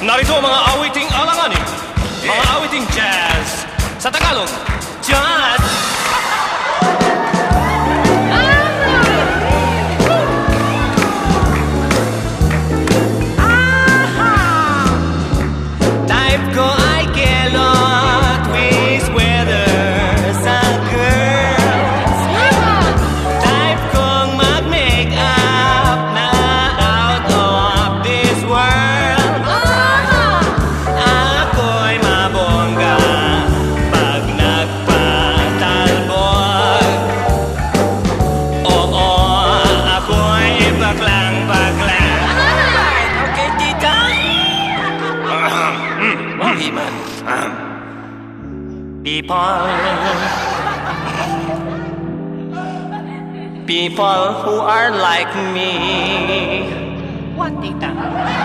Narito ang mga awiting alanganin. Mga awiting jazz. Sa Tagalog, jazz. People. People who are like me. What, tita?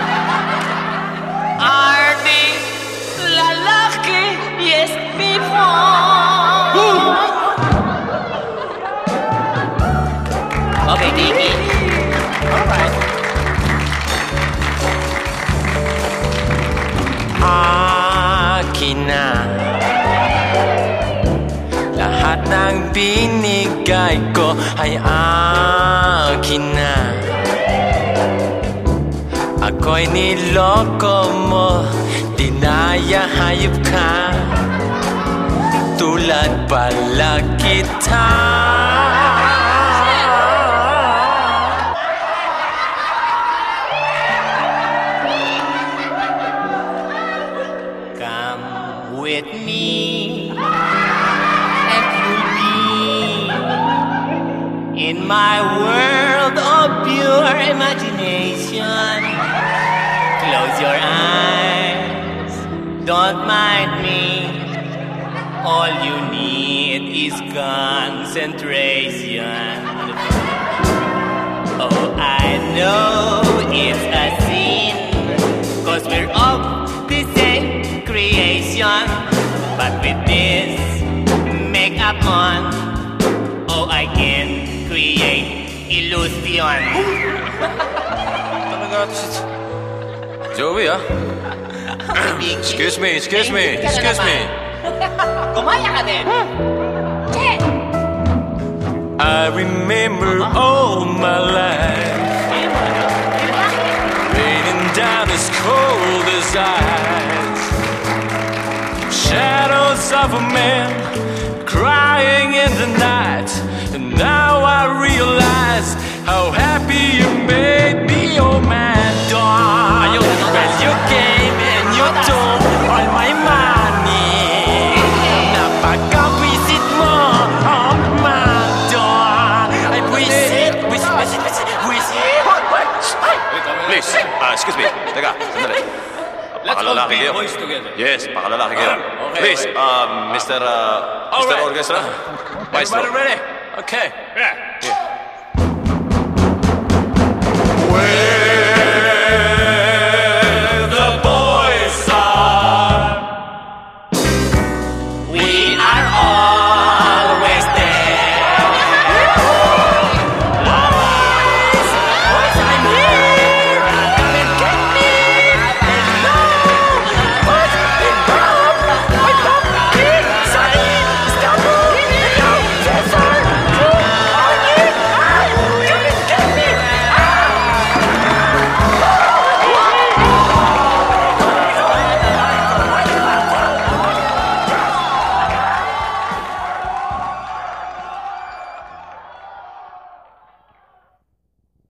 Lahat ng binigay ko ay akin na. Ako'y niloko mo Dinaya hayop ka. Tulad pala kita. With me in my world of pure imagination. Close your eyes, don't mind me. All you need is concentration. Oh, I know it's a sin, cause we're of the same creation. But with this makeup on, oh, I can create illusion. Joey, ah. Excuse me, excuse me, excuse me. I remember all my life raining down as cold as ice. Shadows of a man crying in the night. How happy you made me, oh my dog. Well, you came and you took all my money. Napaka-visit mo, oh my dog. Ay, visit, visit, visit, visit, visit. Please, ah, excuse me. Teka, sandali. Let's all Pakalalaki be boys together. Yes, pakalalaki kayo. okay, Please, okay. um, Mr. Uh, Mr. right. Orchestra. Maestro. Everybody ready? Okay. Yeah. Well,